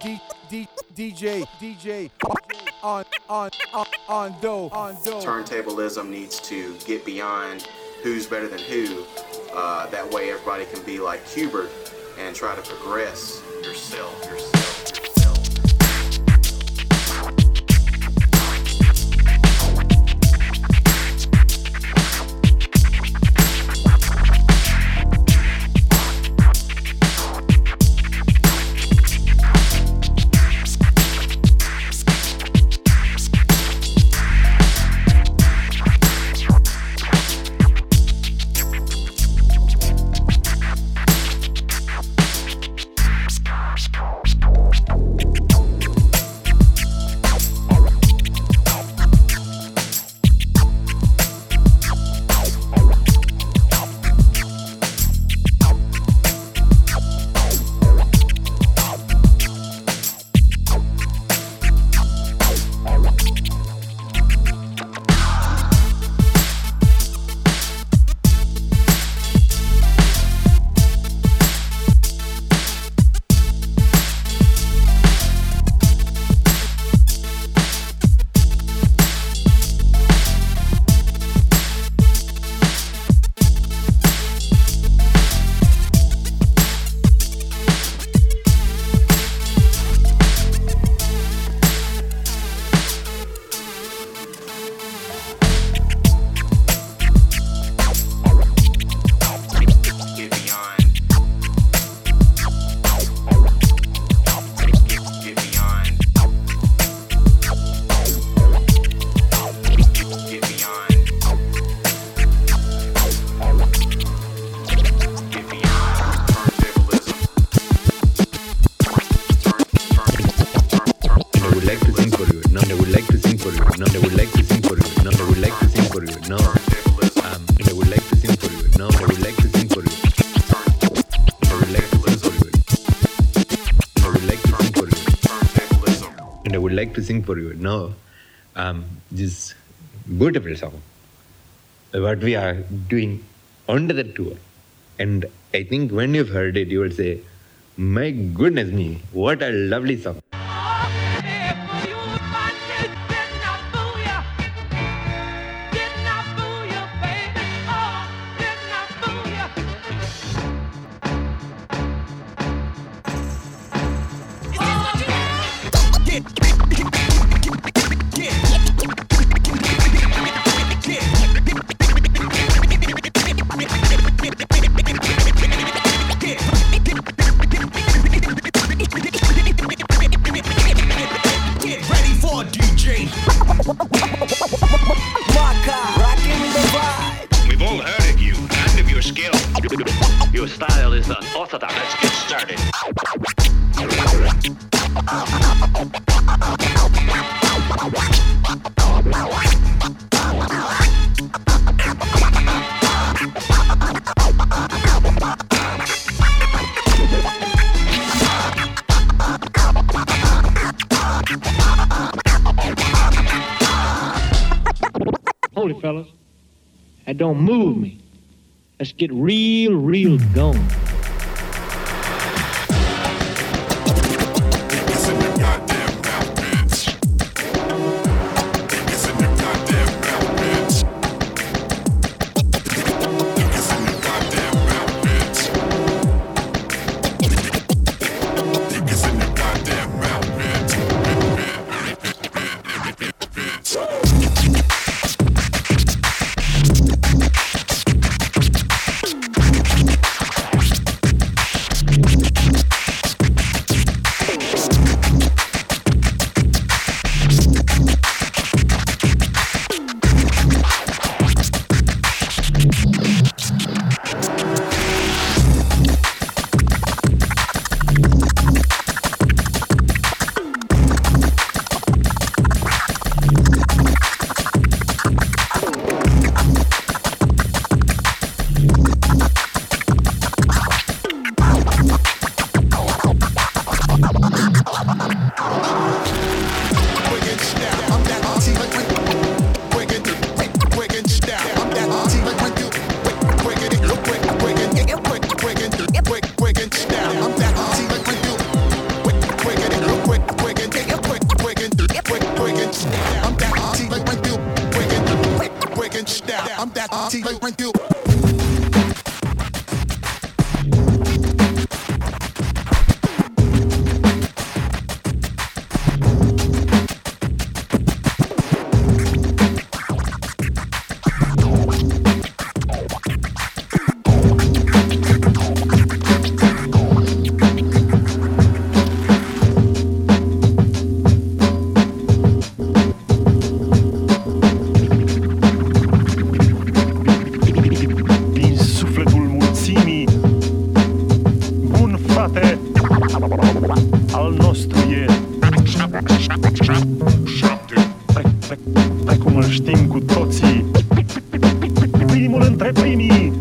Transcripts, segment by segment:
D, D, DJ, DJ, on, on, on, Undoo, on do. Turntablism needs to get beyond who's better than who. Uh, that way, everybody can be like Qbert and try to progress yourself. For you. No, I would like to sing for you. No, I would like to sing for you. No, I would like to sing for you. No, um, I would like to sing for you. No, I would like to sing for you. And I would like to sing for you. No, um, this beautiful song. What we are doing under the tour. And I think when you've heard it, you will say, my goodness me, what a lovely song. Is unorthodox. Let's get started. Holy fellas, that don't move me. Let's get real, real going. Precum îl știm cu toții Primul între primii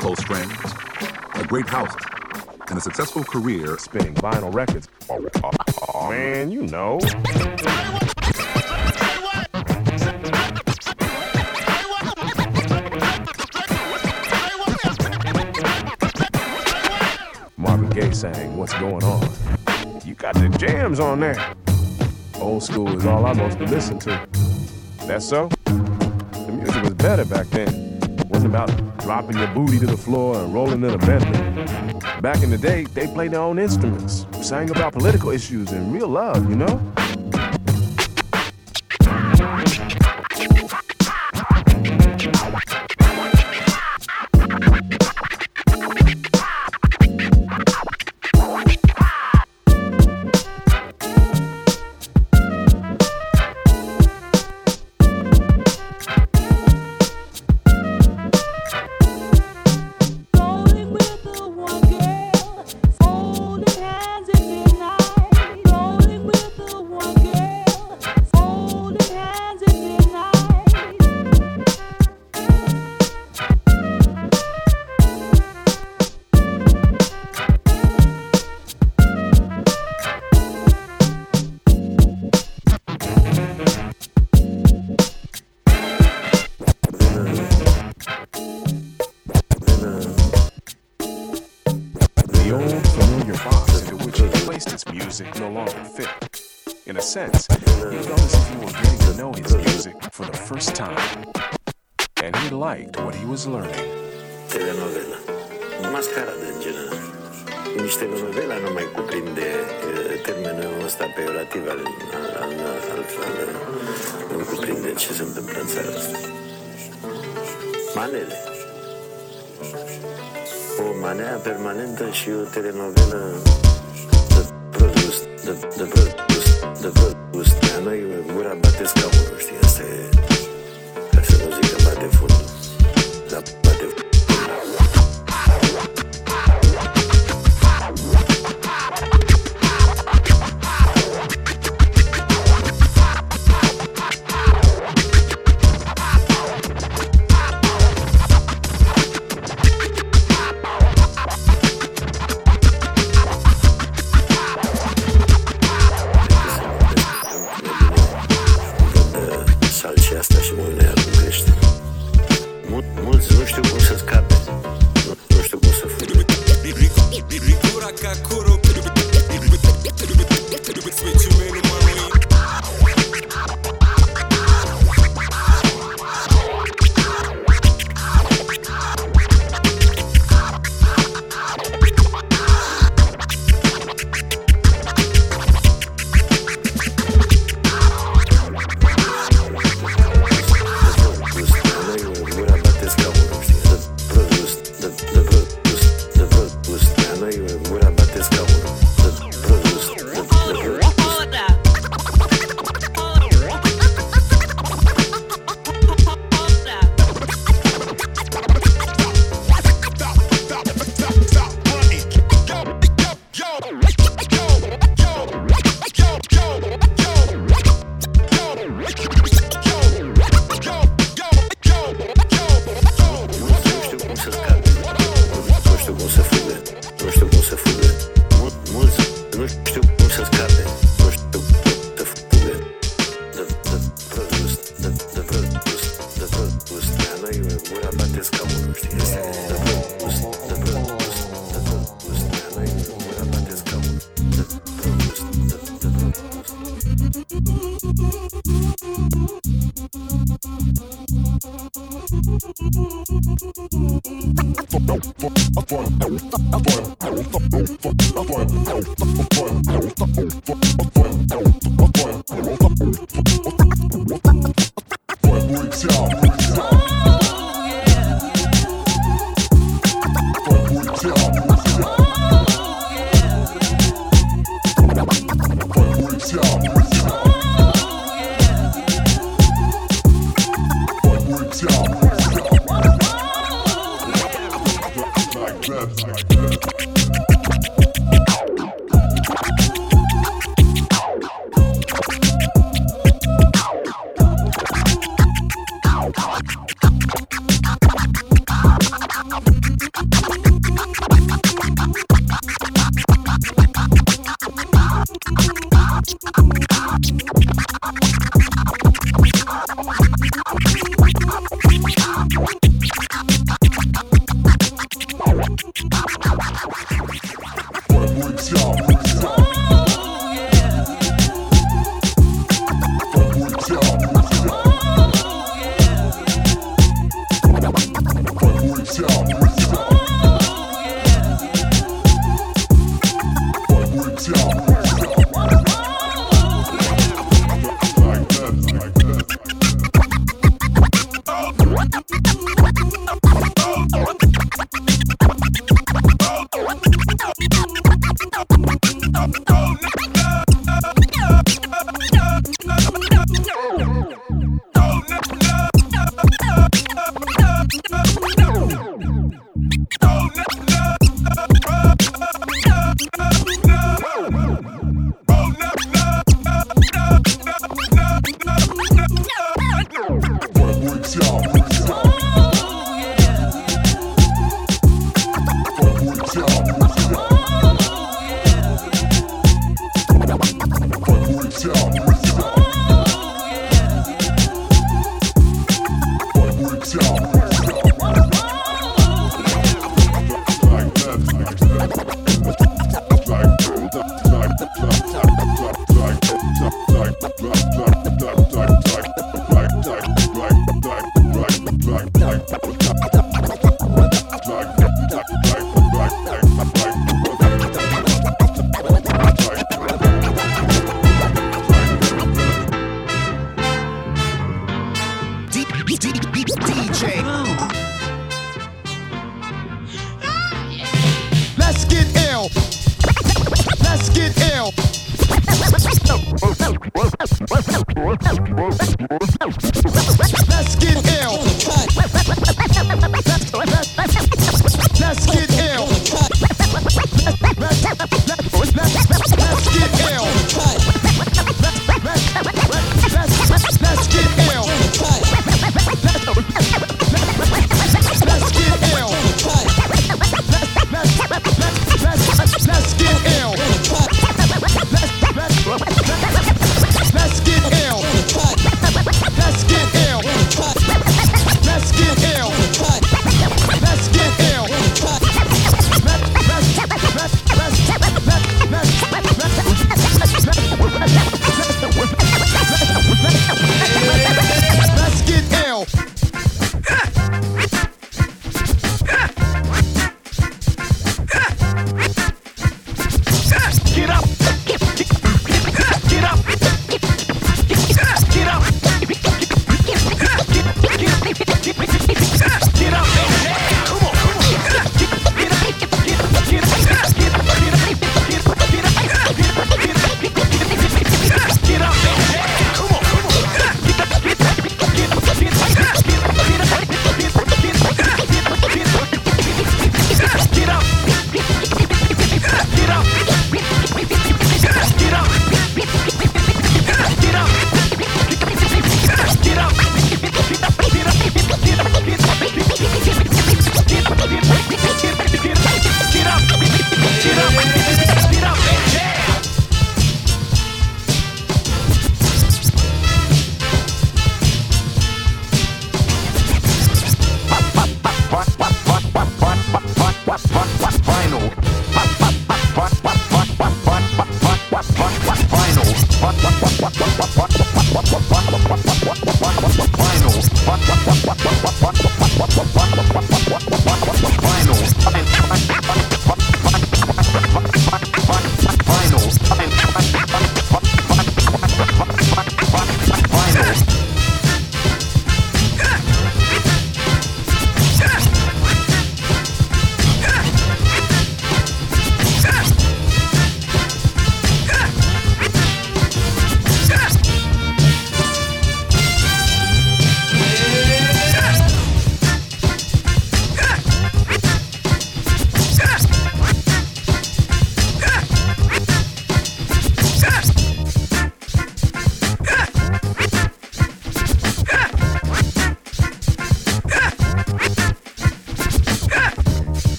Close friends, a great house, and a successful career. Spinning vinyl records. Man, you know. Sang What's Going On. You got the jams on there. Old school is all I mostly listen to. That's so? The music was better back then. It wasn't about dropping your booty to the floor and rolling in a Bentley. Back in the day, they played their own instruments, sang about political issues and real love, you know? First time. And he liked what he was learning. Telenovela. Mascara de genere. Nici telenovela nu mai cuprinde eh, termenul ăsta peorativ al, al, al, al, al, nu cuprinde ce se întâmplă în țara asta. Manele. O manea permanentă și o telenovelă de produs, de, de produs, de produs. La noi gura bate scaunul, știi, não estou com gusat kape. Hoćete estou com essa kakuru. Mulți one. Get ill.